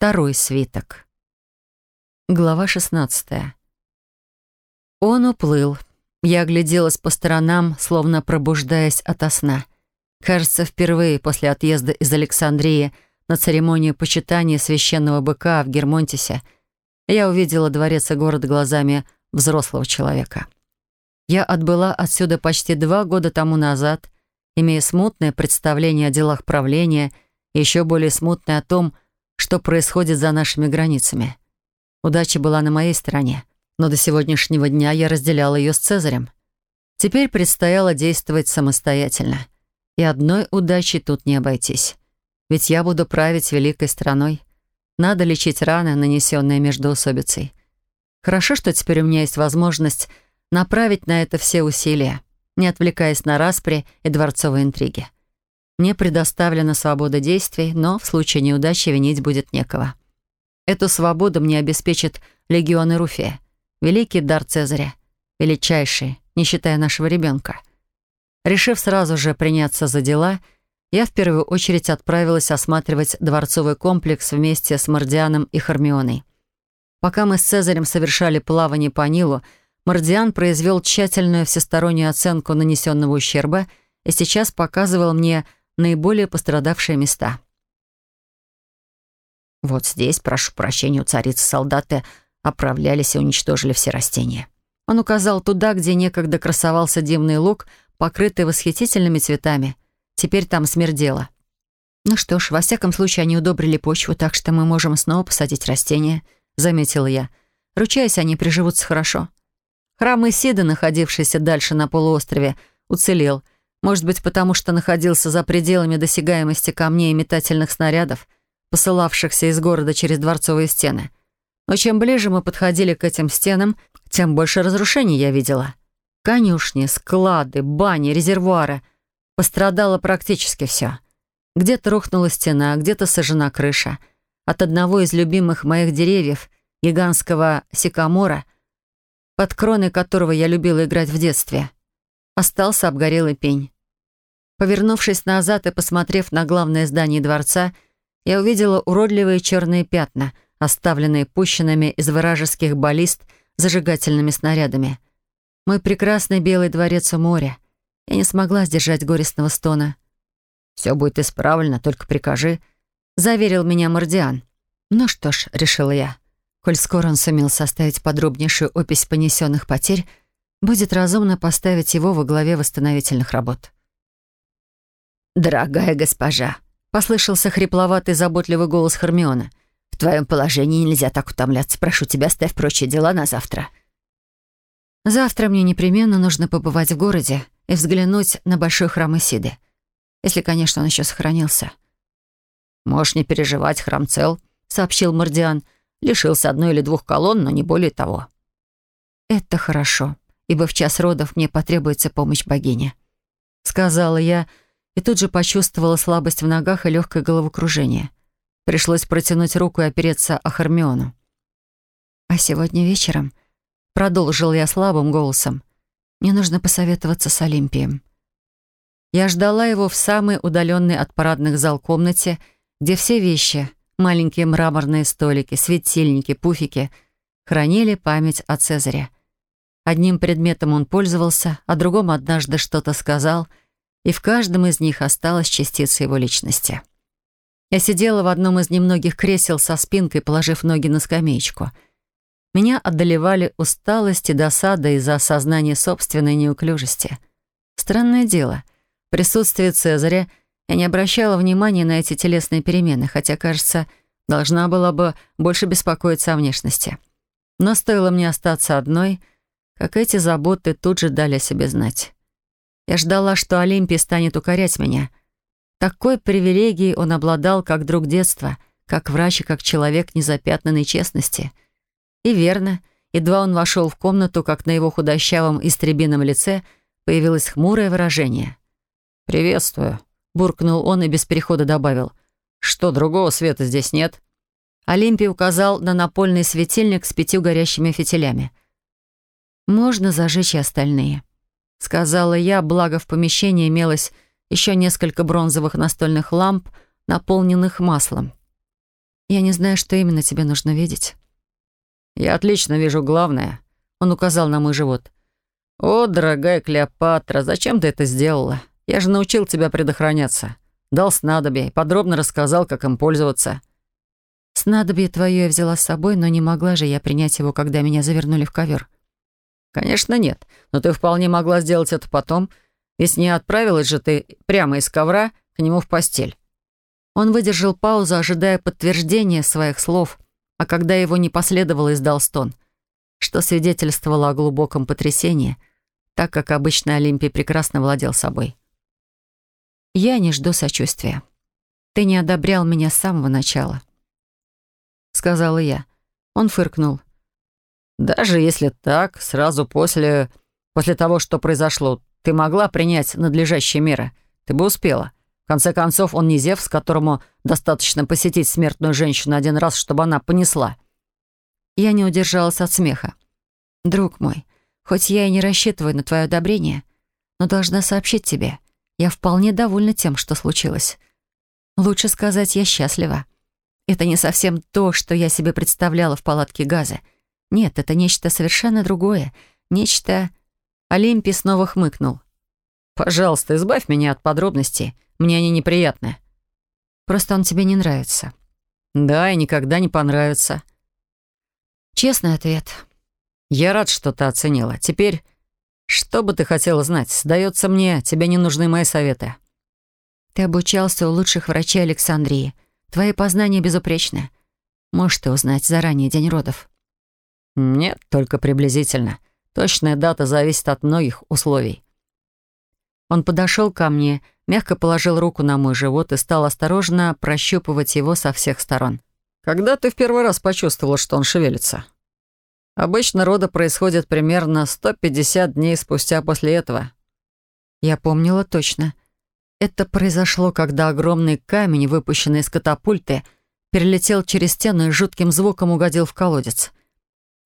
Второй свиток. Глава 16. Он уплыл. Я огляделась по сторонам, словно пробуждаясь ото сна. Кажется, впервые после отъезда из Александрии на церемонию почитания священного быка в Гермонтисе я увидела дворец и город глазами взрослого человека. Я отбыла отсюда почти два года тому назад, имея смутное представление о делах правления и еще более смутное о том, что что происходит за нашими границами. Удача была на моей стороне, но до сегодняшнего дня я разделяла ее с Цезарем. Теперь предстояло действовать самостоятельно. И одной удачи тут не обойтись. Ведь я буду править великой страной. Надо лечить раны, нанесенные между междоусобицей. Хорошо, что теперь у меня есть возможность направить на это все усилия, не отвлекаясь на распри и дворцовые интриги. Мне предоставлена свобода действий, но в случае неудачи винить будет некого. Эту свободу мне обеспечит легионы Руфия, великий дар Цезаря, величайший, не считая нашего ребенка. Решив сразу же приняться за дела, я в первую очередь отправилась осматривать дворцовый комплекс вместе с Мордианом и Хармионой. Пока мы с Цезарем совершали плавание по Нилу, Мордиан произвел тщательную всестороннюю оценку нанесенного ущерба и сейчас показывал мне, наиболее пострадавшие места. Вот здесь, прошу прощения, у царицы солдаты оправлялись и уничтожили все растения. Он указал туда, где некогда красовался дивный луг, покрытый восхитительными цветами. Теперь там смердело. «Ну что ж, во всяком случае, они удобрили почву, так что мы можем снова посадить растения», — заметил я. «Ручаясь, они приживутся хорошо». Храм Исида, находившийся дальше на полуострове, уцелел, может быть, потому что находился за пределами досягаемости камней и метательных снарядов, посылавшихся из города через дворцовые стены. Но чем ближе мы подходили к этим стенам, тем больше разрушений я видела. Конюшни, склады, бани, резервуары. Пострадало практически все. Где-то рухнула стена, где-то сожжена крыша. От одного из любимых моих деревьев, гигантского сикамора, под кроной которого я любила играть в детстве, остался обгорелый пень. Повернувшись назад и посмотрев на главное здание дворца, я увидела уродливые черные пятна, оставленные пущенными из вражеских баллист зажигательными снарядами. Мой прекрасный белый дворец у моря. Я не смогла сдержать горестного стона. «Все будет исправлено, только прикажи», — заверил меня Мордиан. «Ну что ж», — решила я, — «коль скоро он сумел составить подробнейшую опись понесенных потерь, будет разумно поставить его во главе восстановительных работ». «Дорогая госпожа», — послышался хрипловатый заботливый голос Хармиона, «в твоем положении нельзя так утомляться. Прошу тебя, ставь прочие дела на завтра». «Завтра мне непременно нужно побывать в городе и взглянуть на большой храм Исиды. Если, конечно, он еще сохранился». «Можешь не переживать, храм цел», — сообщил Мордиан. «Лишился одной или двух колонн, но не более того». «Это хорошо, ибо в час родов мне потребуется помощь богини», — сказала я, — и тут же почувствовала слабость в ногах и легкое головокружение. Пришлось протянуть руку и опереться о Хармиону. «А сегодня вечером», — продолжил я слабым голосом, — «мне нужно посоветоваться с Олимпием». Я ждала его в самой удаленной от парадных зал комнате, где все вещи — маленькие мраморные столики, светильники, пуфики — хранили память о Цезаре. Одним предметом он пользовался, а другом однажды что-то сказал — и в каждом из них осталась частица его личности. Я сидела в одном из немногих кресел со спинкой, положив ноги на скамеечку. Меня одолевали усталость и досада из-за осознания собственной неуклюжести. Странное дело. В присутствии Цезаря я не обращала внимания на эти телесные перемены, хотя, кажется, должна была бы больше беспокоиться о внешности. Но стоило мне остаться одной, как эти заботы тут же дали о себе знать. Я ждала, что Олимпий станет укорять меня. Такой привилегией он обладал, как друг детства, как врач и как человек незапятнанной честности. И верно, едва он вошел в комнату, как на его худощавом истребином лице появилось хмурое выражение. «Приветствую», — буркнул он и без перехода добавил. «Что, другого света здесь нет?» Олимпий указал на напольный светильник с пятью горящими фитилями. «Можно зажечь и остальные» сказала я, благо в помещении имелось еще несколько бронзовых настольных ламп, наполненных маслом. «Я не знаю, что именно тебе нужно видеть». «Я отлично вижу главное», — он указал на мой живот. «О, дорогая Клеопатра, зачем ты это сделала? Я же научил тебя предохраняться. Дал снадобье и подробно рассказал, как им пользоваться». «Снадобье твое я взяла с собой, но не могла же я принять его, когда меня завернули в ковер. «Конечно нет, но ты вполне могла сделать это потом, ведь не отправилась же ты прямо из ковра к нему в постель». Он выдержал паузу, ожидая подтверждения своих слов, а когда его не последовало, издал стон, что свидетельствовало о глубоком потрясении, так как обычно Олимпий прекрасно владел собой. «Я не жду сочувствия. Ты не одобрял меня с самого начала», — сказала я. Он фыркнул. Даже если так, сразу после... после того, что произошло, ты могла принять надлежащие меры. Ты бы успела. В конце концов, он не Зевс, которому достаточно посетить смертную женщину один раз, чтобы она понесла. Я не удержалась от смеха. «Друг мой, хоть я и не рассчитываю на твое одобрение, но должна сообщить тебе, я вполне довольна тем, что случилось. Лучше сказать, я счастлива. Это не совсем то, что я себе представляла в палатке газа. Нет, это нечто совершенно другое. Нечто... Олимпий снова хмыкнул. «Пожалуйста, избавь меня от подробностей. Мне они неприятны». «Просто он тебе не нравится». «Да, и никогда не понравится». «Честный ответ». «Я рад, что ты оценила. Теперь, что бы ты хотела знать? Сдается мне, тебе не нужны мои советы». «Ты обучался у лучших врачей Александрии. Твои познания безупречны. Можешь ты узнать заранее день родов». Нет, только приблизительно. Точная дата зависит от многих условий. Он подошел ко мне, мягко положил руку на мой живот и стал осторожно прощупывать его со всех сторон. «Когда ты в первый раз почувствовала, что он шевелится?» «Обычно роды происходят примерно 150 дней спустя после этого». Я помнила точно. Это произошло, когда огромный камень, выпущенный из катапульты, перелетел через стену и жутким звуком угодил в колодец.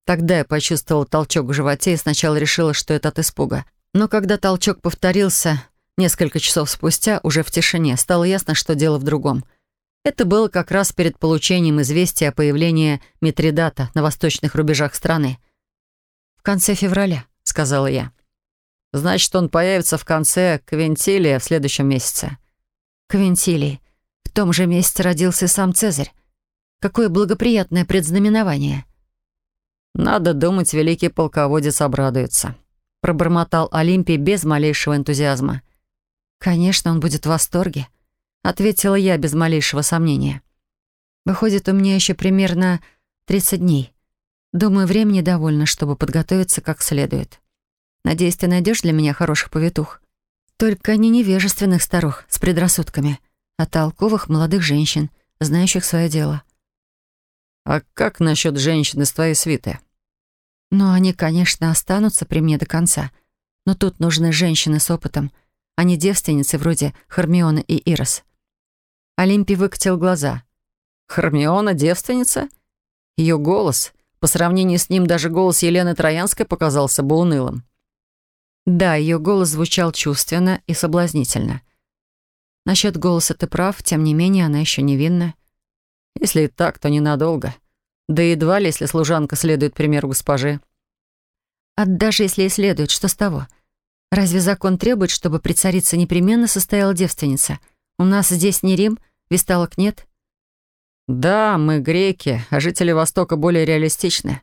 Тогда я почувствовала толчок в животе и сначала решила, что это от испуга. Но когда толчок повторился, несколько часов спустя, уже в тишине, стало ясно, что дело в другом. Это было как раз перед получением известия о появлении Митридата на восточных рубежах страны. «В конце февраля», — сказала я. «Значит, он появится в конце Квинтилия в следующем месяце». «Квинтилий. В том же месяце родился сам Цезарь. Какое благоприятное предзнаменование». «Надо думать, великий полководец обрадуется», — пробормотал Олимпий без малейшего энтузиазма. «Конечно, он будет в восторге», — ответила я без малейшего сомнения. «Выходит, у меня еще примерно 30 дней. Думаю, времени довольно, чтобы подготовиться как следует. Надеюсь, ты найдешь для меня хороших повитух. Только не невежественных старух с предрассудками, а толковых молодых женщин, знающих свое дело». «А как насчет женщины из твоей свиты?» «Ну, они, конечно, останутся при мне до конца. Но тут нужны женщины с опытом, а не девственницы вроде Хармиона и Ирос». Олимпий выкатил глаза. «Хармиона — девственница?» Ее голос, по сравнению с ним даже голос Елены Троянской показался бы унылым. Да, ее голос звучал чувственно и соблазнительно. Насчет голоса ты прав, тем не менее она еще невинна. Если и так, то ненадолго. Да едва ли, если служанка следует примеру госпожи. А даже если и следует, что с того? Разве закон требует, чтобы при царице непременно состояла девственница? У нас здесь не Рим, висталок нет? Да, мы греки, а жители Востока более реалистичны.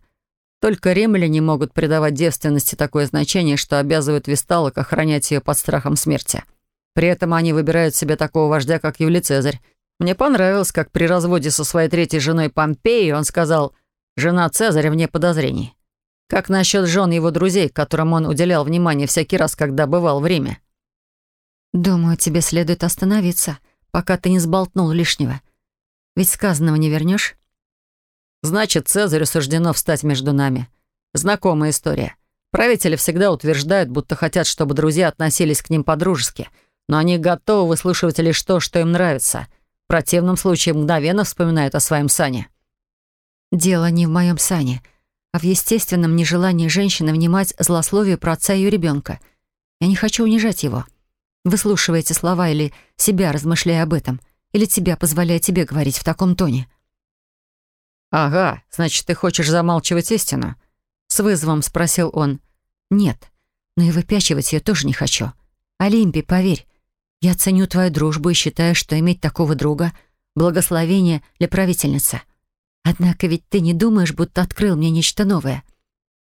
Только римляне могут придавать девственности такое значение, что обязывают висталок охранять ее под страхом смерти. При этом они выбирают себе такого вождя, как Юлий Цезарь, мне понравилось, как при разводе со своей третьей женой Помпеей он сказал «Жена Цезаря вне подозрений». Как насчет жен его друзей, которым он уделял внимание всякий раз, когда бывал в Риме? «Думаю, тебе следует остановиться, пока ты не сболтнул лишнего. Ведь сказанного не вернешь». «Значит, Цезарю суждено встать между нами. Знакомая история. Правители всегда утверждают, будто хотят, чтобы друзья относились к ним по-дружески, но они готовы выслушивать лишь то, что им нравится» противном случае мгновенно вспоминают о своем сане. Дело не в моем сане, а в естественном нежелании женщины внимать злословию про отца ее ребенка. Я не хочу унижать его. Выслушивая эти слова или себя, размышляя об этом, или тебя, позволяя тебе говорить в таком тоне. «Ага, значит, ты хочешь замалчивать истину?» С вызовом спросил он. «Нет, но и выпячивать ее тоже не хочу. Олимпий, поверь, я ценю твою дружбу и считаю, что иметь такого друга — благословение для правительницы. Однако ведь ты не думаешь, будто открыл мне нечто новое.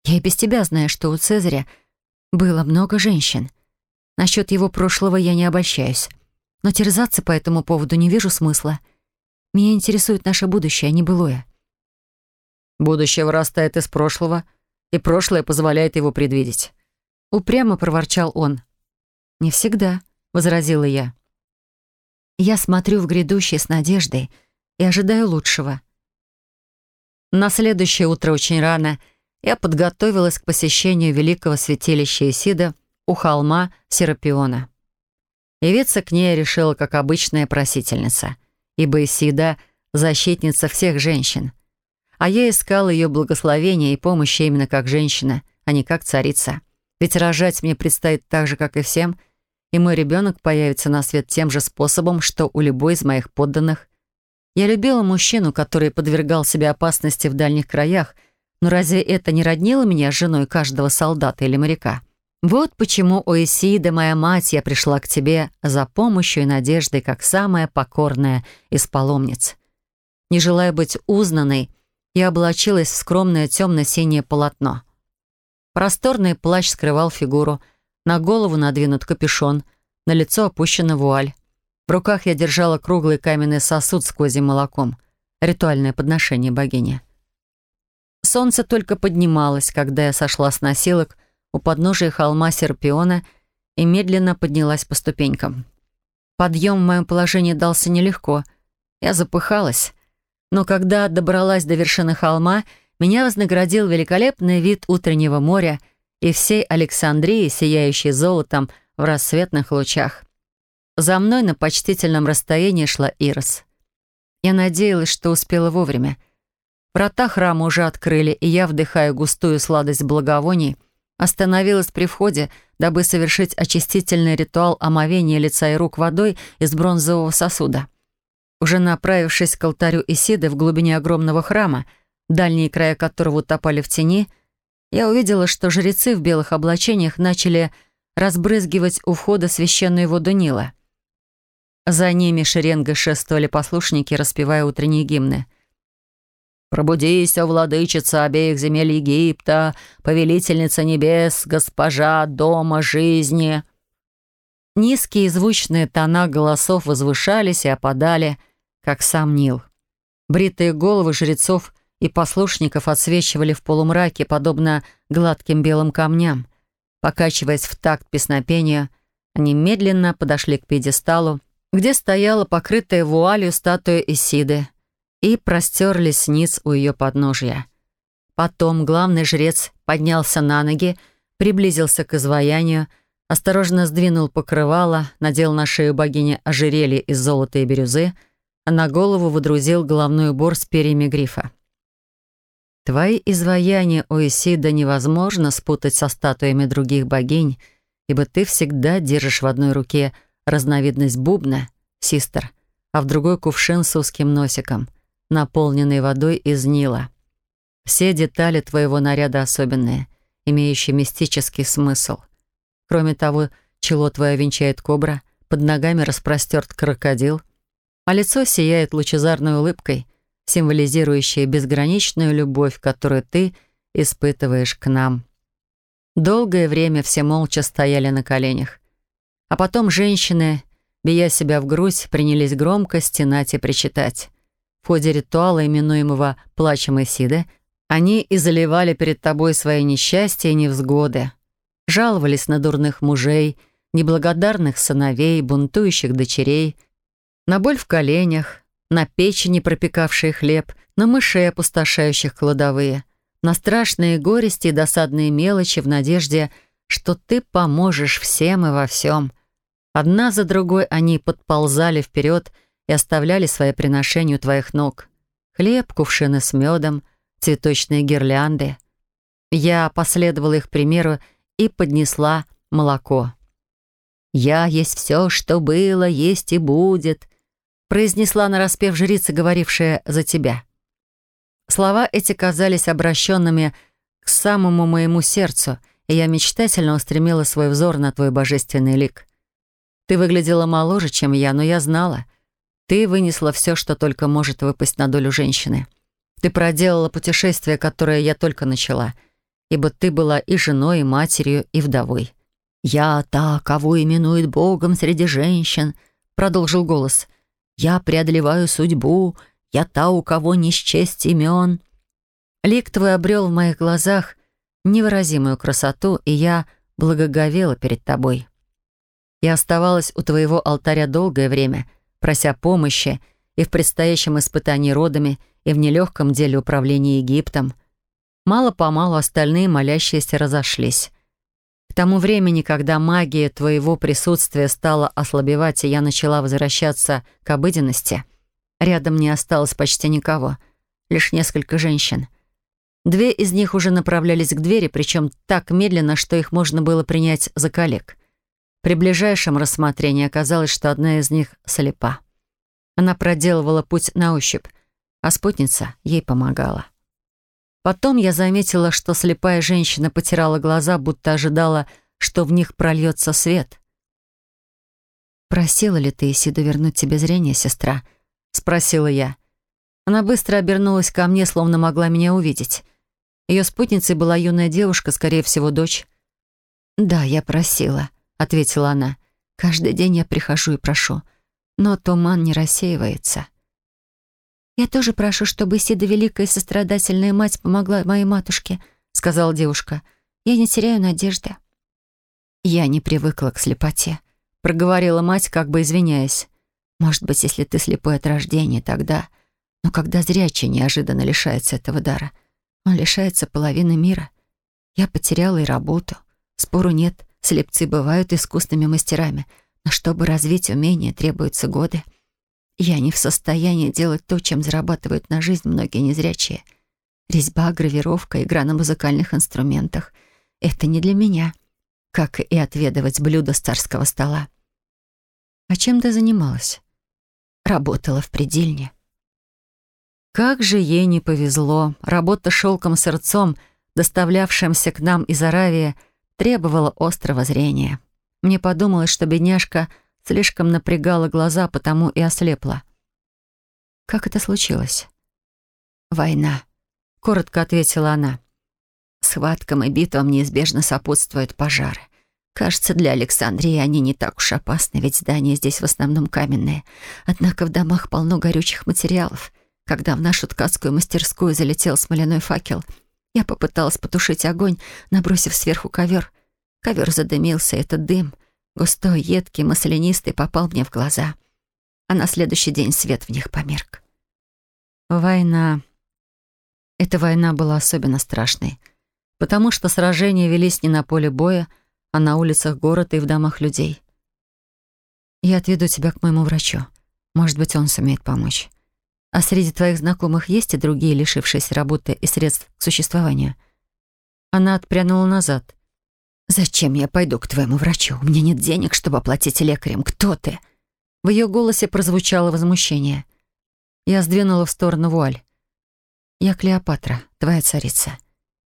Я и без тебя знаю, что у Цезаря было много женщин. Насчет его прошлого я не обольщаюсь. Но терзаться по этому поводу не вижу смысла. Меня интересует наше будущее, а не былое. Будущее вырастает из прошлого, и прошлое позволяет его предвидеть. Упрямо проворчал он. Не всегда возразила я. Я смотрю в грядущее с надеждой и ожидаю лучшего. На следующее утро очень рано я подготовилась к посещению великого святилища Исида у холма Серапиона. Явиться к ней решила, как обычная просительница, ибо Исида — защитница всех женщин. А я искала ее благословения и помощи именно как женщина, а не как царица. Ведь рожать мне предстоит так же, как и всем — и мой ребенок появится на свет тем же способом, что у любой из моих подданных. Я любила мужчину, который подвергал себя опасности в дальних краях, но разве это не роднило меня с женой каждого солдата или моряка? Вот почему, Оисида, моя мать, я пришла к тебе за помощью и надеждой, как самая покорная из паломниц. Не желая быть узнанной, я облачилась в скромное темно-синее полотно. Просторный плащ скрывал фигуру — на голову надвинут капюшон, на лицо опущена вуаль. В руках я держала круглый каменный сосуд с козьим молоком. Ритуальное подношение богини. Солнце только поднималось, когда я сошла с носилок у подножия холма Серпиона и медленно поднялась по ступенькам. Подъем в моем положении дался нелегко. Я запыхалась. Но когда добралась до вершины холма, меня вознаградил великолепный вид утреннего моря — и всей Александрии, сияющей золотом в рассветных лучах. За мной на почтительном расстоянии шла Ирос. Я надеялась, что успела вовремя. Врата храма уже открыли, и я, вдыхая густую сладость благовоний, остановилась при входе, дабы совершить очистительный ритуал омовения лица и рук водой из бронзового сосуда. Уже направившись к алтарю Исиды в глубине огромного храма, дальние края которого утопали в тени — я увидела, что жрецы в белых облачениях начали разбрызгивать у входа священную воду Нила. За ними шеренга шествовали послушники, распевая утренние гимны. «Пробудись, о владычица обеих земель Египта, повелительница небес, госпожа дома жизни!» Низкие звучные тона голосов возвышались и опадали, как сам Нил. Бритые головы жрецов и послушников отсвечивали в полумраке, подобно гладким белым камням. Покачиваясь в такт песнопения, они медленно подошли к пьедесталу, где стояла покрытая вуалью статуя Исиды, и простерлись ниц у ее подножья. Потом главный жрец поднялся на ноги, приблизился к изваянию, осторожно сдвинул покрывало, надел на шею богини ожерелье из золота и бирюзы, а на голову водрузил головной убор с перьями грифа. Твои изваяния, Оисида, невозможно спутать со статуями других богинь, ибо ты всегда держишь в одной руке разновидность бубна, систер, а в другой кувшин с узким носиком, наполненный водой из Нила. Все детали твоего наряда особенные, имеющие мистический смысл. Кроме того, чело твое венчает кобра, под ногами распростерт крокодил, а лицо сияет лучезарной улыбкой — символизирующее безграничную любовь, которую ты испытываешь к нам. Долгое время все молча стояли на коленях. А потом женщины, бия себя в грудь, принялись громко стенать и причитать. В ходе ритуала, именуемого «плачем Исиды», они и заливали перед тобой свои несчастья и невзгоды. Жаловались на дурных мужей, неблагодарных сыновей, бунтующих дочерей, на боль в коленях, на печени, пропекавшие хлеб, на мышей, опустошающих кладовые, на страшные горести и досадные мелочи в надежде, что ты поможешь всем и во всем. Одна за другой они подползали вперед и оставляли свои приношения у твоих ног. Хлеб, кувшины с медом, цветочные гирлянды. Я последовала их примеру и поднесла молоко. «Я есть все, что было, есть и будет», произнесла нараспев жрица, говорившая за тебя. Слова эти казались обращенными к самому моему сердцу, и я мечтательно устремила свой взор на твой божественный лик. Ты выглядела моложе, чем я, но я знала. Ты вынесла все, что только может выпасть на долю женщины. Ты проделала путешествие, которое я только начала, ибо ты была и женой, и матерью, и вдовой. «Я та, кого именует Богом среди женщин», — продолжил голос — «Я преодолеваю судьбу, я та, у кого не счесть имен». Лик твой обрел в моих глазах невыразимую красоту, и я благоговела перед тобой. Я оставалась у твоего алтаря долгое время, прося помощи и в предстоящем испытании родами, и в нелегком деле управления Египтом. Мало-помалу остальные молящиеся разошлись тому времени, когда магия твоего присутствия стала ослабевать, и я начала возвращаться к обыденности, рядом не осталось почти никого, лишь несколько женщин. Две из них уже направлялись к двери, причем так медленно, что их можно было принять за коллег. При ближайшем рассмотрении оказалось, что одна из них слепа. Она проделывала путь на ощупь, а спутница ей помогала. Потом я заметила, что слепая женщина потирала глаза, будто ожидала, что в них прольется свет. «Просила ли ты Исиду вернуть тебе зрение, сестра?» — спросила я. Она быстро обернулась ко мне, словно могла меня увидеть. Ее спутницей была юная девушка, скорее всего, дочь. «Да, я просила», — ответила она. «Каждый день я прихожу и прошу, но туман не рассеивается». «Я тоже прошу, чтобы сида Великая сострадательная мать помогла моей матушке», — сказала девушка. «Я не теряю надежды». «Я не привыкла к слепоте», — проговорила мать, как бы извиняясь. «Может быть, если ты слепой от рождения, тогда...» Но когда зрячий неожиданно лишается этого дара, он лишается половины мира. Я потеряла и работу. Спору нет, слепцы бывают искусными мастерами, но чтобы развить умение, требуются годы — я не в состоянии делать то, чем зарабатывают на жизнь многие незрячие. Резьба, гравировка, игра на музыкальных инструментах — это не для меня, как и отведывать блюдо с царского стола. А чем ты занималась? Работала в предельне. Как же ей не повезло. Работа шелком-сырцом, доставлявшимся к нам из Аравии, требовала острого зрения. Мне подумалось, что бедняжка — Слишком напрягала глаза, потому и ослепла. «Как это случилось?» «Война», — коротко ответила она. «Схваткам и битвам неизбежно сопутствуют пожары. Кажется, для Александрии они не так уж опасны, ведь здания здесь в основном каменные. Однако в домах полно горючих материалов. Когда в нашу ткацкую мастерскую залетел смоляной факел, я попыталась потушить огонь, набросив сверху ковер. Ковер задымился, это дым — Густой, едкий, маслянистый попал мне в глаза. А на следующий день свет в них померк. Война. Эта война была особенно страшной, потому что сражения велись не на поле боя, а на улицах города и в домах людей. «Я отведу тебя к моему врачу. Может быть, он сумеет помочь. А среди твоих знакомых есть и другие, лишившиеся работы и средств к существованию?» Она отпрянула назад, «Зачем я пойду к твоему врачу? У меня нет денег, чтобы оплатить лекарем. Кто ты?» В ее голосе прозвучало возмущение. Я сдвинула в сторону вуаль. «Я Клеопатра, твоя царица.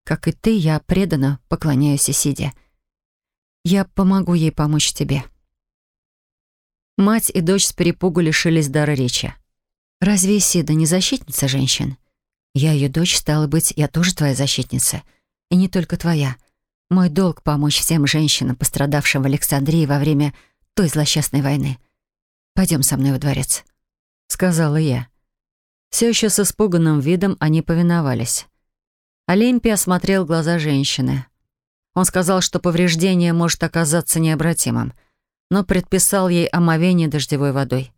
Как и ты, я преданно поклоняюсь Исиде. Я помогу ей помочь тебе». Мать и дочь с перепугу лишились дара речи. «Разве Исида не защитница женщин? Я ее дочь, стала быть, я тоже твоя защитница. И не только твоя». Мой долг — помочь всем женщинам, пострадавшим в Александрии во время той злосчастной войны. Пойдем со мной во дворец», — сказала я. Все еще с испуганным видом они повиновались. Олимпий осмотрел глаза женщины. Он сказал, что повреждение может оказаться необратимым, но предписал ей омовение дождевой водой,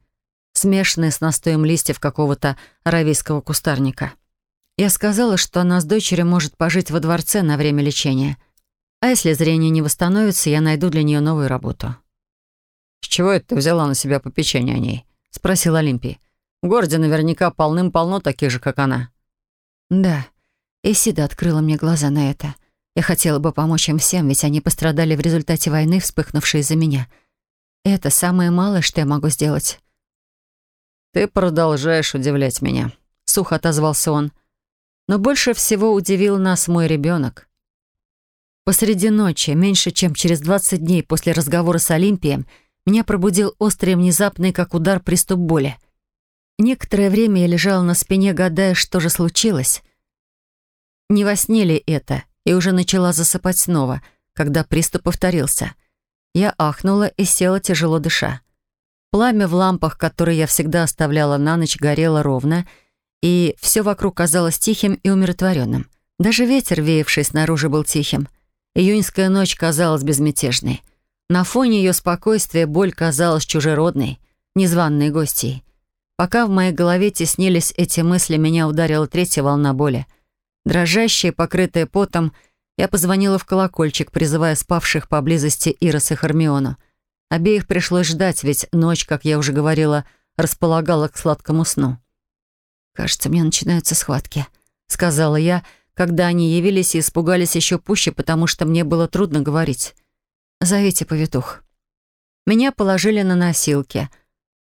смешанной с настоем листьев какого-то аравийского кустарника. Я сказала, что она с дочерью может пожить во дворце на время лечения — а если зрение не восстановится, я найду для нее новую работу. «С чего это ты взяла на себя попечение о ней?» — спросил Олимпий. «В городе наверняка полным-полно таких же, как она». «Да, Исида открыла мне глаза на это. Я хотела бы помочь им всем, ведь они пострадали в результате войны, вспыхнувшей из-за меня. Это самое малое, что я могу сделать». «Ты продолжаешь удивлять меня», — сухо отозвался он. «Но больше всего удивил нас мой ребенок. Посреди ночи, меньше чем через 20 дней после разговора с Олимпием, меня пробудил острый внезапный, как удар, приступ боли. Некоторое время я лежала на спине, гадая, что же случилось. Не во сне ли это, и уже начала засыпать снова, когда приступ повторился. Я ахнула и села, тяжело дыша. Пламя в лампах, которые я всегда оставляла на ночь, горело ровно, и все вокруг казалось тихим и умиротворенным. Даже ветер, веявший снаружи, был тихим — Июньская ночь казалась безмятежной. На фоне ее спокойствия боль казалась чужеродной, незваной гостьей. Пока в моей голове теснились эти мысли, меня ударила третья волна боли. Дрожащая, покрытая потом, я позвонила в колокольчик, призывая спавших поблизости Ирос и Хармиону. Обеих пришлось ждать, ведь ночь, как я уже говорила, располагала к сладкому сну. «Кажется, мне начинаются схватки», — сказала я, — когда они явились и испугались еще пуще, потому что мне было трудно говорить. «Зовите повитух». Меня положили на носилки.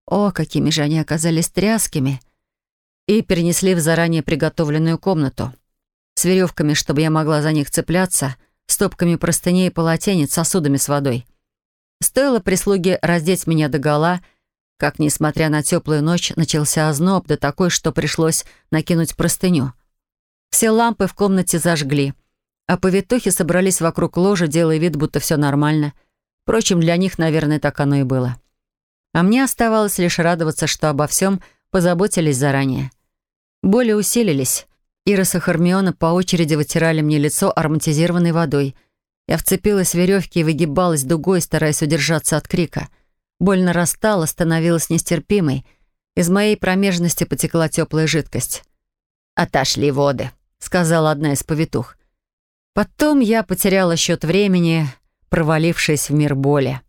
О, какими же они оказались тряскими! И перенесли в заранее приготовленную комнату. С веревками, чтобы я могла за них цепляться, стопками простыней и полотенец, сосудами с водой. Стоило прислуге раздеть меня догола, как, несмотря на теплую ночь, начался озноб, да такой, что пришлось накинуть простыню — все лампы в комнате зажгли, а повитухи собрались вокруг ложа, делая вид, будто все нормально. Впрочем, для них, наверное, так оно и было. А мне оставалось лишь радоваться, что обо всем позаботились заранее. Боли усилились. Ирос и Хармиона по очереди вытирали мне лицо ароматизированной водой. Я вцепилась в веревки и выгибалась дугой, стараясь удержаться от крика. Боль нарастала, становилась нестерпимой. Из моей промежности потекла теплая жидкость. «Отошли воды», сказала одна из повитух. Потом я потеряла счет времени, провалившись в мир боли.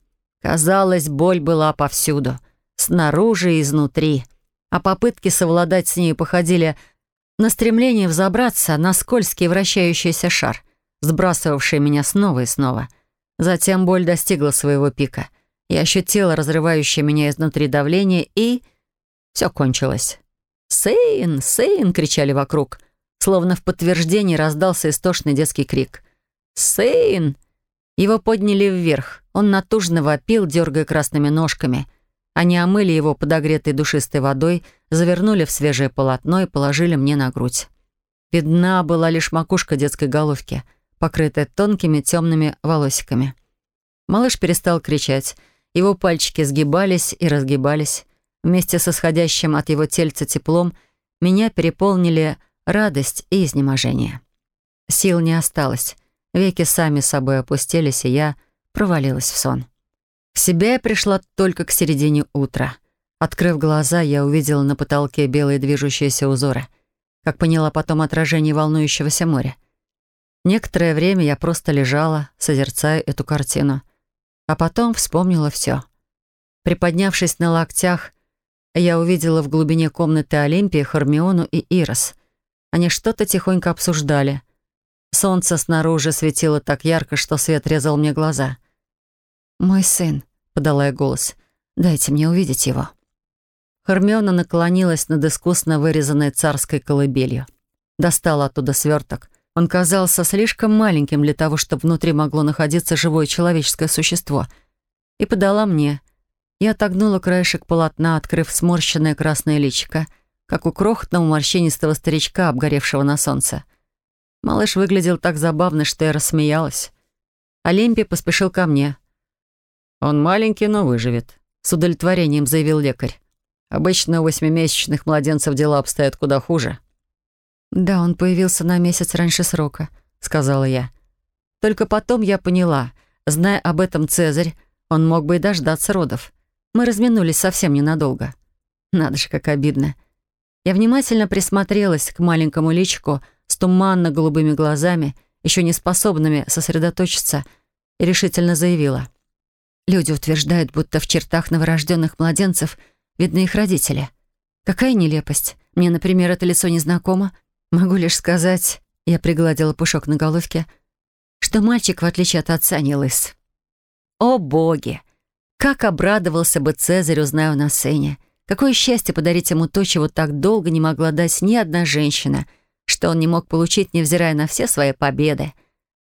Казалось, боль была повсюду, снаружи и изнутри, а попытки совладать с ней походили на стремление взобраться на скользкий вращающийся шар, сбрасывавший меня снова и снова. Затем боль достигла своего пика. Я ощутила разрывающее меня изнутри давление, и... Все кончилось. «Сейн! Сейн!» — кричали вокруг — Словно в подтверждении раздался истошный детский крик. «Сын!» Его подняли вверх. Он натужно вопил, дергая красными ножками. Они омыли его подогретой душистой водой, завернули в свежее полотно и положили мне на грудь. Видна была лишь макушка детской головки, покрытая тонкими темными волосиками. Малыш перестал кричать. Его пальчики сгибались и разгибались. Вместе со сходящим от его тельца теплом меня переполнили радость и изнеможение. Сил не осталось, веки сами собой опустились, и я провалилась в сон. к себе я пришла только к середине утра. Открыв глаза, я увидела на потолке белые движущиеся узоры, как поняла потом отражение волнующегося моря. Некоторое время я просто лежала, созерцая эту картину, а потом вспомнила все. Приподнявшись на локтях, я увидела в глубине комнаты Олимпии Хармиону и Ирос. Они что-то тихонько обсуждали. Солнце снаружи светило так ярко, что свет резал мне глаза. «Мой сын», — подала я голос, — «дайте мне увидеть его». Хармиона наклонилась над искусно вырезанной царской колыбелью. Достала оттуда сверток. Он казался слишком маленьким для того, чтобы внутри могло находиться живое человеческое существо. И подала мне. Я отогнула краешек полотна, открыв сморщенное красное личико — как у крохотного морщинистого старичка, обгоревшего на солнце. Малыш выглядел так забавно, что я рассмеялась. Олимпий поспешил ко мне. «Он маленький, но выживет», — с удовлетворением заявил лекарь. «Обычно у восьмимесячных младенцев дела обстоят куда хуже». «Да, он появился на месяц раньше срока», — сказала я. Только потом я поняла, зная об этом Цезарь, он мог бы и дождаться родов. Мы разминулись совсем ненадолго. Надо же, как обидно. Я внимательно присмотрелась к маленькому личику с туманно-голубыми глазами, еще не способными сосредоточиться, и решительно заявила. Люди утверждают, будто в чертах новорожденных младенцев видны их родители. Какая нелепость. Мне, например, это лицо незнакомо. Могу лишь сказать, я пригладила пушок на головке, что мальчик, в отличие от отца, не лыс. О боги! Как обрадовался бы Цезарь, узнав на сцене. Какое счастье подарить ему то, чего так долго не могла дать ни одна женщина, что он не мог получить, невзирая на все свои победы.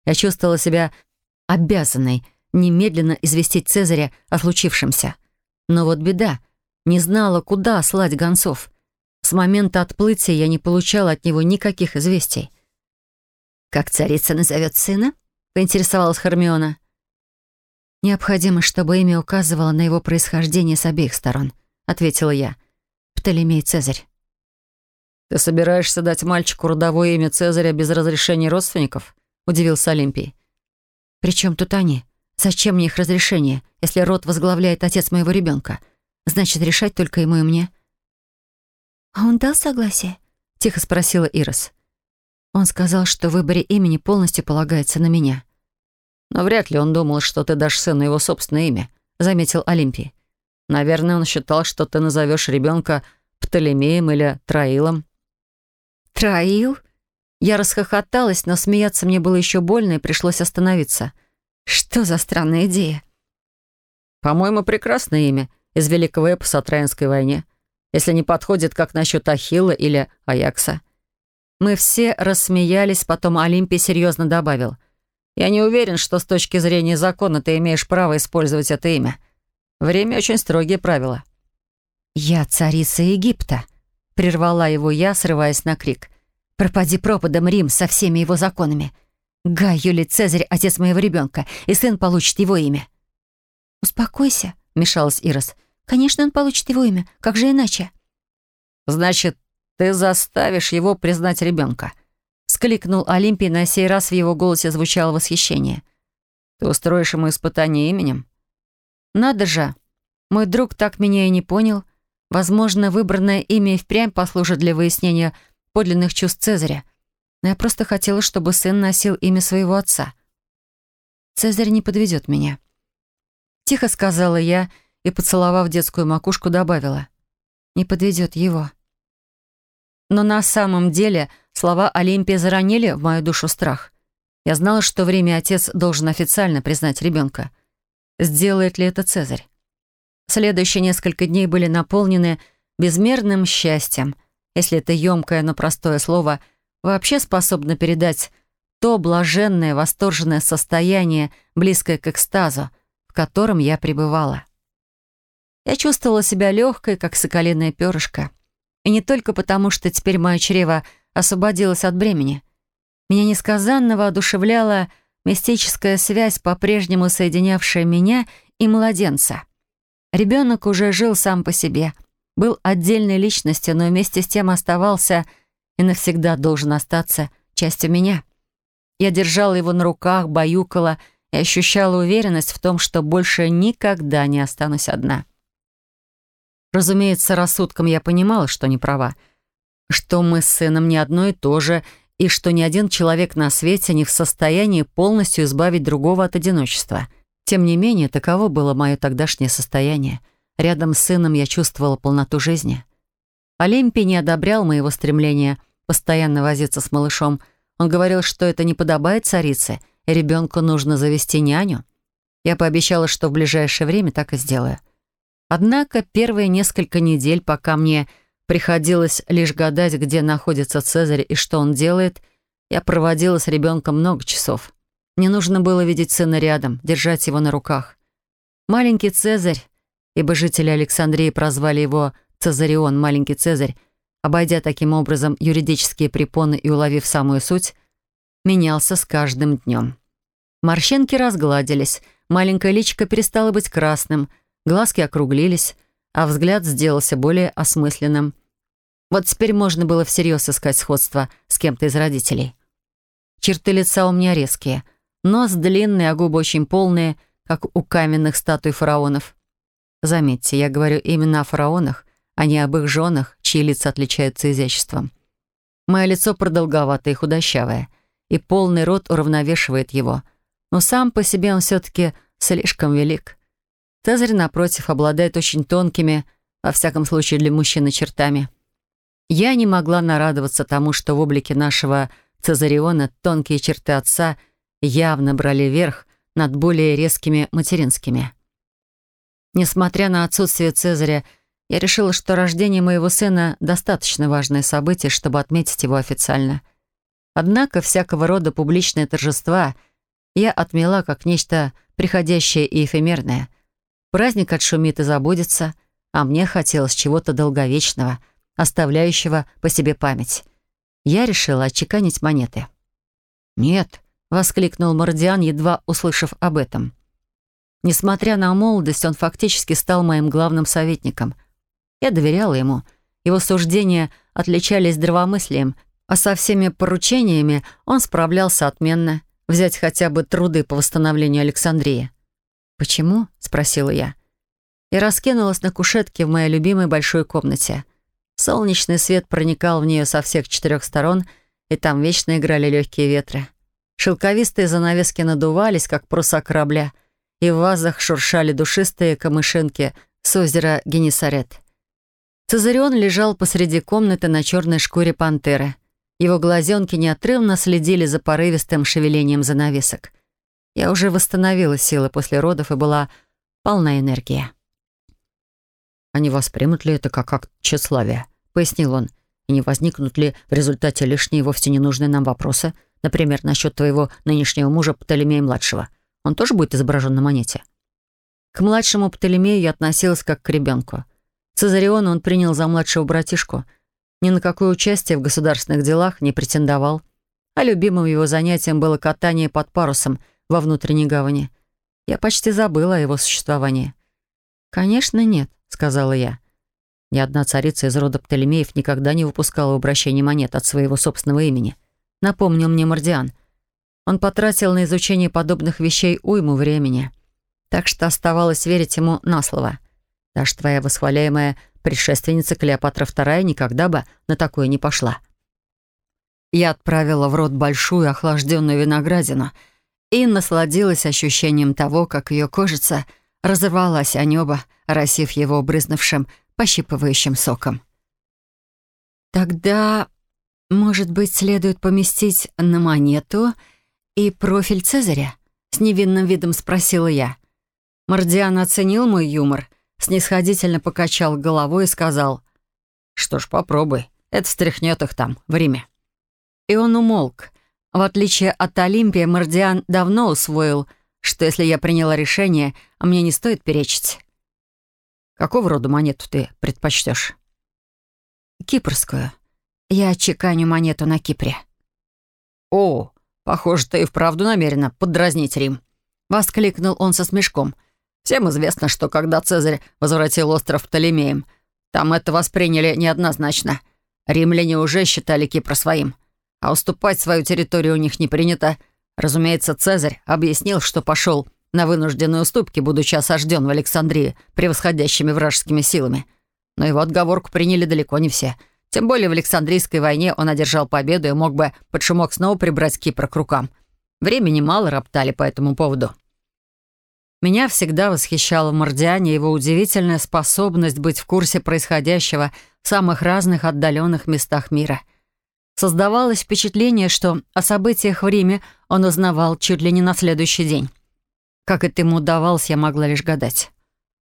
Я чувствовала себя обязанной немедленно известить Цезаря о случившемся. Но вот беда. Не знала, куда слать гонцов. С момента отплытия я не получала от него никаких известий. «Как царица назовет сына?» — поинтересовалась Хармиона. «Необходимо, чтобы имя указывало на его происхождение с обеих сторон», — ответила я. «Птолемей Цезарь». «Ты собираешься дать мальчику родовое имя Цезаря без разрешения родственников?» — удивился Олимпий. «При чем тут они? Зачем мне их разрешение, если род возглавляет отец моего ребенка? Значит, решать только ему и мне». «А он дал согласие?» — тихо спросила Ирос. «Он сказал, что в выборе имени полностью полагается на меня». «Но вряд ли он думал, что ты дашь сыну его собственное имя», — заметил Олимпий. Наверное, он считал, что ты назовешь ребенка Птолемеем или Троилом». «Троил?» Я расхохоталась, но смеяться мне было еще больно и пришлось остановиться. «Что за странная идея?» «По-моему, прекрасное имя из великого эпоса о Троянской войне, если не подходит, как насчет Ахилла или Аякса». Мы все рассмеялись, потом Олимпий серьезно добавил. «Я не уверен, что с точки зрения закона ты имеешь право использовать это имя. Время очень строгие правила». «Я царица Египта», — прервала его я, срываясь на крик. «Пропади пропадом Рим со всеми его законами. Гай Юлий Цезарь — отец моего ребенка, и сын получит его имя». «Успокойся», — мешалась Ирос. «Конечно, он получит его имя. Как же иначе?» «Значит, ты заставишь его признать ребенка», — скликнул Олимпий, на сей раз в его голосе звучало восхищение. «Ты устроишь ему испытание именем?» Надо же! Мой друг так меня и не понял. Возможно, выбранное имя и впрямь послужит для выяснения подлинных чувств Цезаря. Но я просто хотела, чтобы сын носил имя своего отца. Цезарь не подведет меня. Тихо сказала я и, поцеловав детскую макушку, добавила. Не подведет его. Но на самом деле слова Олимпии заронили в мою душу страх. Я знала, что время отец должен официально признать ребенка — сделает ли это Цезарь. Следующие несколько дней были наполнены безмерным счастьем, если это емкое, но простое слово вообще способно передать то блаженное, восторженное состояние, близкое к экстазу, в котором я пребывала. Я чувствовала себя легкой, как соколиное перышко. И не только потому, что теперь мое чрево освободилось от бремени. Меня несказанно воодушевляло Мистическая связь, по-прежнему соединявшая меня и младенца. Ребенок уже жил сам по себе, был отдельной личностью, но вместе с тем оставался и навсегда должен остаться частью меня. Я держала его на руках, баюкала и ощущала уверенность в том, что больше никогда не останусь одна. Разумеется, рассудком я понимала, что не права, что мы с сыном не одно и то же — и что ни один человек на свете не в состоянии полностью избавить другого от одиночества. Тем не менее, таково было мое тогдашнее состояние. Рядом с сыном я чувствовала полноту жизни. Олимпий не одобрял моего стремления постоянно возиться с малышом. Он говорил, что это не подобает царице, и ребенку нужно завести няню. Я пообещала, что в ближайшее время так и сделаю. Однако первые несколько недель, пока мне Приходилось лишь гадать, где находится Цезарь и что он делает. Я проводила с ребенком много часов. Не нужно было видеть сына рядом, держать его на руках. Маленький Цезарь, ибо жители Александрии прозвали его Цезарион, маленький Цезарь, обойдя таким образом юридические препоны и уловив самую суть, менялся с каждым днем. Морщинки разгладились, маленькое личико перестало быть красным, глазки округлились, а взгляд сделался более осмысленным. Вот теперь можно было всерьез искать сходство с кем-то из родителей. Черты лица у меня резкие. Нос длинный, а губы очень полные, как у каменных статуй фараонов. Заметьте, я говорю именно о фараонах, а не об их женах, чьи лица отличаются изяществом. Мое лицо продолговатое и худощавое, и полный рот уравновешивает его. Но сам по себе он все-таки слишком велик. Цезарь, напротив, обладает очень тонкими, во всяком случае для мужчины, чертами. Я не могла нарадоваться тому, что в облике нашего Цезариона тонкие черты отца явно брали верх над более резкими материнскими. Несмотря на отсутствие Цезаря, я решила, что рождение моего сына — достаточно важное событие, чтобы отметить его официально. Однако всякого рода публичные торжества я отмела как нечто приходящее и эфемерное — Праздник отшумит и забудется, а мне хотелось чего-то долговечного, оставляющего по себе память. Я решила отчеканить монеты. «Нет», — воскликнул Мордиан, едва услышав об этом. Несмотря на молодость, он фактически стал моим главным советником. Я доверяла ему. Его суждения отличались здравомыслием, а со всеми поручениями он справлялся отменно. Взять хотя бы труды по восстановлению Александрии. «Почему?» — спросила я. И раскинулась на кушетке в моей любимой большой комнате. Солнечный свет проникал в нее со всех четырех сторон, и там вечно играли легкие ветры. Шелковистые занавески надувались, как паруса корабля, и в вазах шуршали душистые камышинки с озера Генесарет. Цезарион лежал посреди комнаты на черной шкуре пантеры. Его глазенки неотрывно следили за порывистым шевелением занавесок — я уже восстановила силы после родов и была полна энергии. «Они воспримут ли это как акт тщеславия?» — пояснил он. «И не возникнут ли в результате лишние вовсе ненужные нам вопросы, например, насчет твоего нынешнего мужа Птолемея-младшего? Он тоже будет изображен на монете?» К младшему Птолемею я относилась как к ребенку. Цезариона он принял за младшего братишку. Ни на какое участие в государственных делах не претендовал. А любимым его занятием было катание под парусом — во внутренней гавани. Я почти забыла о его существовании. «Конечно, нет», — сказала я. Ни одна царица из рода Птолемеев никогда не выпускала в обращение монет от своего собственного имени. Напомнил мне Мардиан. Он потратил на изучение подобных вещей уйму времени. Так что оставалось верить ему на слово. Даже твоя восхваляемая предшественница Клеопатра II никогда бы на такое не пошла. Я отправила в рот большую охлажденную виноградину — и насладилась ощущением того, как ее кожица разорвалась о небо, оросив его брызнувшим, пощипывающим соком. «Тогда, может быть, следует поместить на монету и профиль Цезаря?» — с невинным видом спросила я. Мардиан оценил мой юмор, снисходительно покачал головой и сказал, «Что ж, попробуй, это встряхнет их там, в Риме». И он умолк, в отличие от Олимпия, Мардиан давно усвоил, что если я приняла решение, а мне не стоит перечить. Какого рода монету ты предпочтешь? Кипрскую. Я чеканю монету на Кипре. О, похоже, ты и вправду намерена подразнить Рим. Воскликнул он со смешком. Всем известно, что когда Цезарь возвратил остров Птолемеем, там это восприняли неоднозначно. Римляне уже считали Кипр своим — а уступать свою территорию у них не принято. Разумеется, Цезарь объяснил, что пошел на вынужденные уступки, будучи осажден в Александрии превосходящими вражескими силами. Но его отговорку приняли далеко не все. Тем более в Александрийской войне он одержал победу и мог бы под шумок снова прибрать Кипр к рукам. Времени мало роптали по этому поводу. Меня всегда восхищала в Мордиане его удивительная способность быть в курсе происходящего в самых разных отдаленных местах мира — Создавалось впечатление, что о событиях в Риме он узнавал чуть ли не на следующий день. Как это ему удавалось, я могла лишь гадать.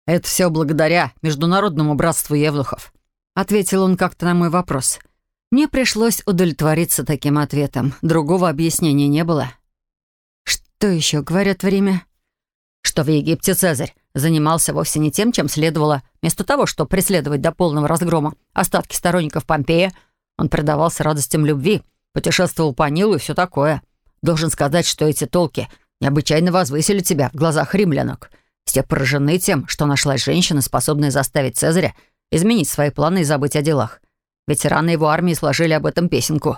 «Это все благодаря Международному братству евнухов», — ответил он как-то на мой вопрос. Мне пришлось удовлетвориться таким ответом. Другого объяснения не было. «Что еще говорят в Риме?» «Что в Египте Цезарь занимался вовсе не тем, чем следовало. Вместо того, чтобы преследовать до полного разгрома остатки сторонников Помпея — он предавался радостям любви, путешествовал по Нилу и все такое. Должен сказать, что эти толки необычайно возвысили тебя в глазах римлянок. Все поражены тем, что нашлась женщина, способная заставить Цезаря изменить свои планы и забыть о делах. Ветераны его армии сложили об этом песенку.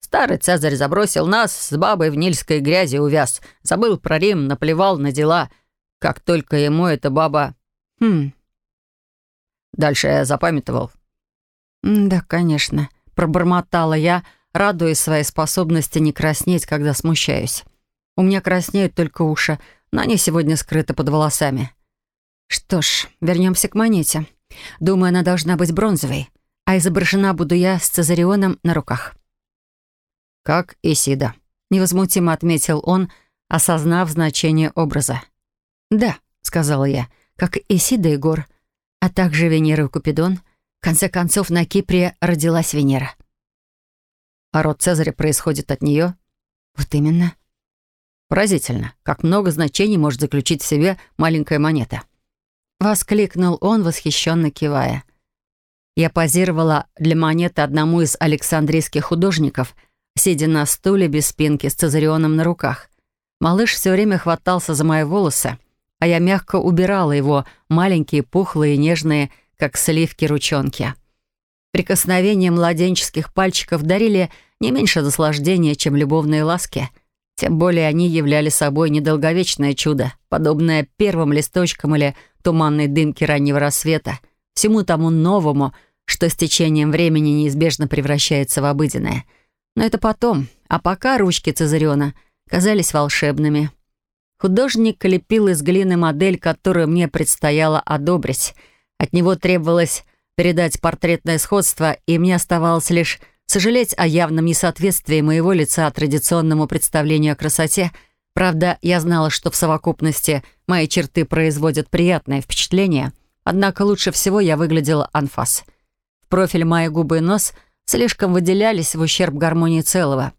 Старый Цезарь забросил нас с бабой в нильской грязи увяз, забыл про Рим, наплевал на дела. Как только ему эта баба... Хм... Дальше я запамятовал. «Да, конечно пробормотала я, радуясь своей способности не краснеть, когда смущаюсь. У меня краснеют только уши, но они сегодня скрыты под волосами. Что ж, вернемся к монете. Думаю, она должна быть бронзовой, а изображена буду я с Цезарионом на руках. «Как Исида», — невозмутимо отметил он, осознав значение образа. «Да», — сказала я, — «как Исида и Гор, а также Венера и Купидон, в конце концов, на Кипре родилась Венера. А род Цезаря происходит от нее? Вот именно. Поразительно, как много значений может заключить в себе маленькая монета. Воскликнул он, восхищенно кивая. Я позировала для монеты одному из александрийских художников, сидя на стуле без спинки с цезарионом на руках. Малыш все время хватался за мои волосы, а я мягко убирала его, маленькие, пухлые, нежные, как сливки-ручонки. Прикосновения младенческих пальчиков дарили не меньше наслаждения, чем любовные ласки. Тем более они являли собой недолговечное чудо, подобное первым листочкам или туманной дымке раннего рассвета, всему тому новому, что с течением времени неизбежно превращается в обыденное. Но это потом, а пока ручки Цезариона казались волшебными. Художник лепил из глины модель, которую мне предстояло одобрить — от него требовалось передать портретное сходство, и мне оставалось лишь сожалеть о явном несоответствии моего лица традиционному представлению о красоте. Правда, я знала, что в совокупности мои черты производят приятное впечатление, однако лучше всего я выглядела анфас. В профиль мои губы и нос слишком выделялись в ущерб гармонии целого.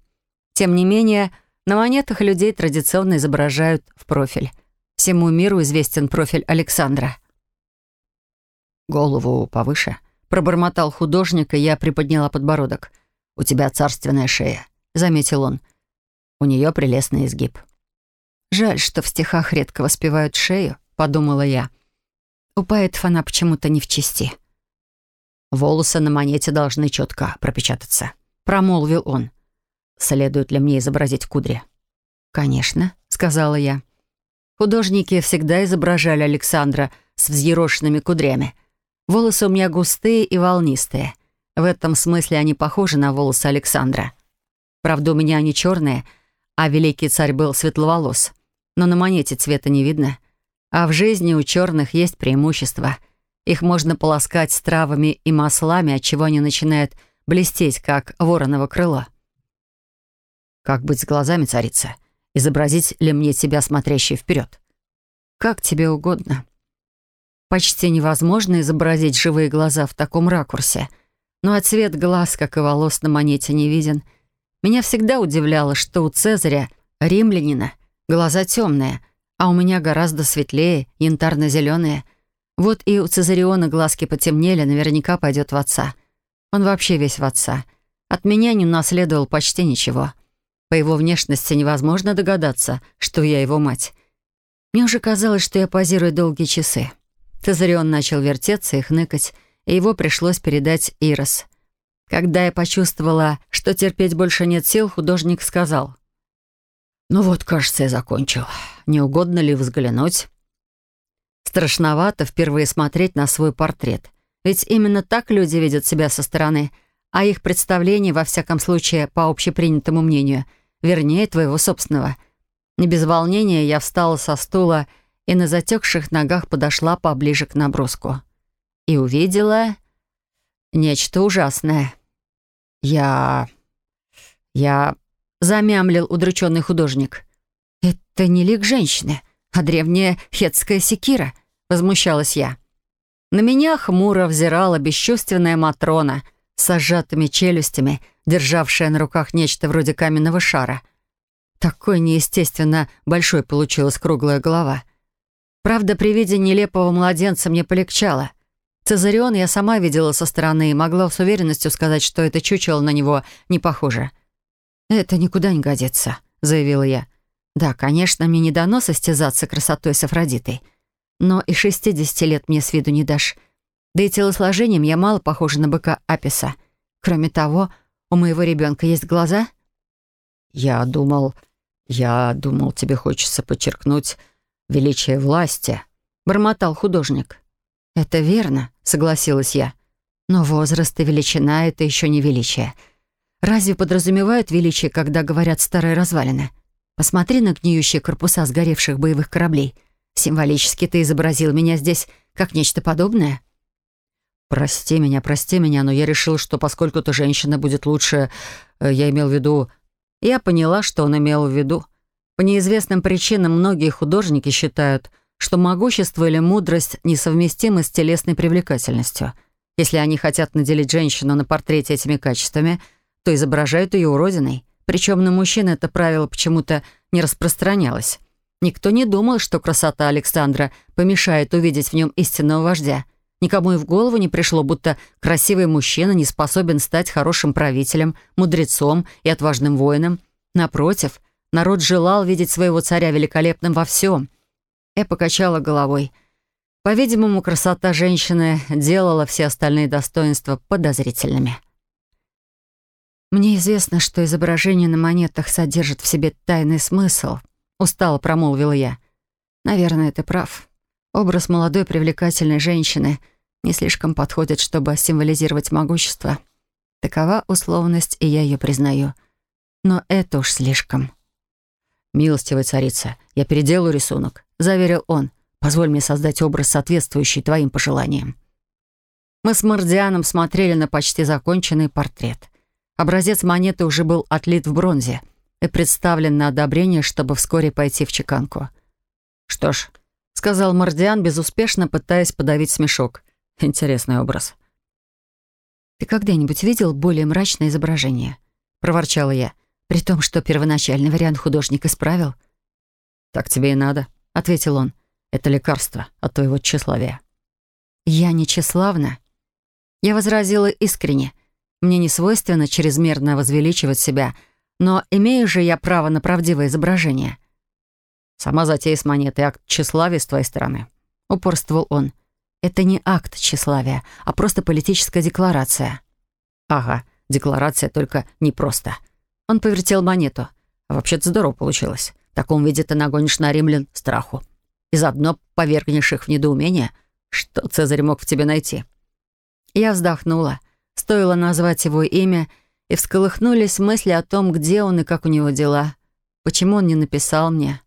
Тем не менее, на монетах людей традиционно изображают в профиль. Всему миру известен профиль Александра — «Голову повыше», — пробормотал художник, и я приподняла подбородок. «У тебя царственная шея», — заметил он. «У нее прелестный изгиб». «Жаль, что в стихах редко воспевают шею», — подумала я. «У поэтов она почему-то не в чести». «Волосы на монете должны четко пропечататься», — промолвил он. «Следует ли мне изобразить кудри?» «Конечно», — сказала я. Художники всегда изображали Александра с взъерошенными кудрями — Волосы у меня густые и волнистые. В этом смысле они похожи на волосы Александра. Правда, у меня они черные, а великий царь был светловолос. Но на монете цвета не видно. А в жизни у черных есть преимущество. Их можно полоскать с травами и маслами, отчего они начинают блестеть, как вороново крыло. «Как быть с глазами, царица? Изобразить ли мне тебя, смотрящей вперед?» «Как тебе угодно», Почти невозможно изобразить живые глаза в таком ракурсе. Ну а цвет глаз, как и волос на монете, не виден. Меня всегда удивляло, что у Цезаря, римлянина, глаза темные, а у меня гораздо светлее, янтарно-зеленые. Вот и у Цезариона глазки потемнели, наверняка пойдет в отца. Он вообще весь в отца. От меня не унаследовал почти ничего. По его внешности невозможно догадаться, что я его мать. Мне уже казалось, что я позирую долгие часы. Цезарион начал вертеться и хныкать, и его пришлось передать Ирос. Когда я почувствовала, что терпеть больше нет сил, художник сказал. «Ну вот, кажется, я закончил. Не угодно ли взглянуть?» Страшновато впервые смотреть на свой портрет. Ведь именно так люди видят себя со стороны, а их представление, во всяком случае, по общепринятому мнению, вернее, твоего собственного. Не без волнения я встала со стула и и на затекших ногах подошла поближе к наброску. И увидела нечто ужасное. «Я... я...» — замямлил удрученный художник. «Это не лик женщины, а древняя хетская секира», — возмущалась я. На меня хмуро взирала бесчувственная Матрона с сжатыми челюстями, державшая на руках нечто вроде каменного шара. Такой неестественно большой получилась круглая голова — Правда, при виде нелепого младенца мне полегчало. Цезарион я сама видела со стороны и могла с уверенностью сказать, что это чучело на него не похоже. «Это никуда не годится», — заявила я. «Да, конечно, мне не дано состязаться красотой с Афродитой, но и 60 лет мне с виду не дашь. Да и телосложением я мало похожа на быка Аписа. Кроме того, у моего ребенка есть глаза?» «Я думал... Я думал, тебе хочется подчеркнуть...» величие власти», — бормотал художник. «Это верно», — согласилась я. «Но возраст и величина — это еще не величие. Разве подразумевают величие, когда говорят «старые развалины»? Посмотри на гниющие корпуса сгоревших боевых кораблей. Символически ты изобразил меня здесь как нечто подобное». «Прости меня, прости меня, но я решил, что поскольку ты женщина, будет лучше...» э, Я имел в виду... Я поняла, что он имел в виду. По неизвестным причинам многие художники считают, что могущество или мудрость несовместимы с телесной привлекательностью. Если они хотят наделить женщину на портрете этими качествами, то изображают ее уродиной. Причем на мужчин это правило почему-то не распространялось. Никто не думал, что красота Александра помешает увидеть в нем истинного вождя. Никому и в голову не пришло, будто красивый мужчина не способен стать хорошим правителем, мудрецом и отважным воином. Напротив, Народ желал видеть своего царя великолепным во всем. Я покачала головой. По-видимому, красота женщины делала все остальные достоинства подозрительными. «Мне известно, что изображение на монетах содержит в себе тайный смысл», — устало промолвил я. «Наверное, ты прав. Образ молодой привлекательной женщины не слишком подходит, чтобы символизировать могущество. Такова условность, и я ее признаю. Но это уж слишком». «Милостивая царица, я переделаю рисунок», — заверил он. «Позволь мне создать образ, соответствующий твоим пожеланиям». Мы с Мордианом смотрели на почти законченный портрет. Образец монеты уже был отлит в бронзе и представлен на одобрение, чтобы вскоре пойти в чеканку. «Что ж», — сказал Мордиан, безуспешно пытаясь подавить смешок. «Интересный образ». «Ты когда-нибудь видел более мрачное изображение?» — проворчала я. При том, что первоначальный вариант художник исправил. «Так тебе и надо», — ответил он. «Это лекарство от твоего тщеславия». «Я не тщеславна». Я возразила искренне. Мне не свойственно чрезмерно возвеличивать себя, но имею же я право на правдивое изображение. «Сама затея с монетой — акт тщеславия с твоей стороны», — упорствовал он. «Это не акт тщеславия, а просто политическая декларация». «Ага, декларация только не просто», он повертел монету. Вообще-то здорово получилось. В таком виде ты нагонишь на римлян страху. И заодно повергнешь их в недоумение, что Цезарь мог в тебе найти. Я вздохнула. Стоило назвать его имя, и всколыхнулись мысли о том, где он и как у него дела. Почему он не написал мне?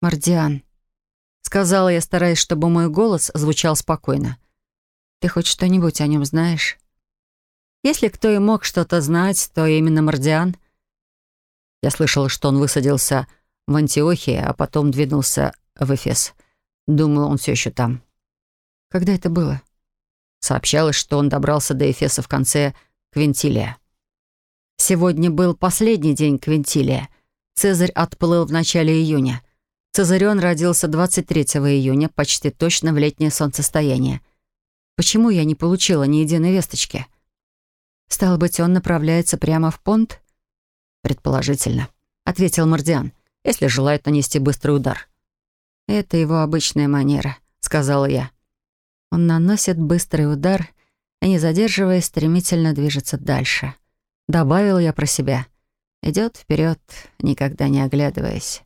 «Мардиан», — сказала я, стараясь, чтобы мой голос звучал спокойно. «Ты хоть что-нибудь о нем знаешь?» Если кто и мог что-то знать, то именно Мардиан — я слышала, что он высадился в Антиохии, а потом двинулся в Эфес. Думаю, он все еще там. Когда это было? Сообщалось, что он добрался до Эфеса в конце Квинтилия. Сегодня был последний день Квинтилия. Цезарь отплыл в начале июня. Цезарион родился 23 июня, почти точно в летнее солнцестояние. Почему я не получила ни единой весточки? Стало быть, он направляется прямо в понт? «Предположительно», — ответил Мордиан, «если желает нанести быстрый удар». «Это его обычная манера», — сказала я. Он наносит быстрый удар и, не задерживаясь, стремительно движется дальше. Добавил я про себя. Идет вперед, никогда не оглядываясь.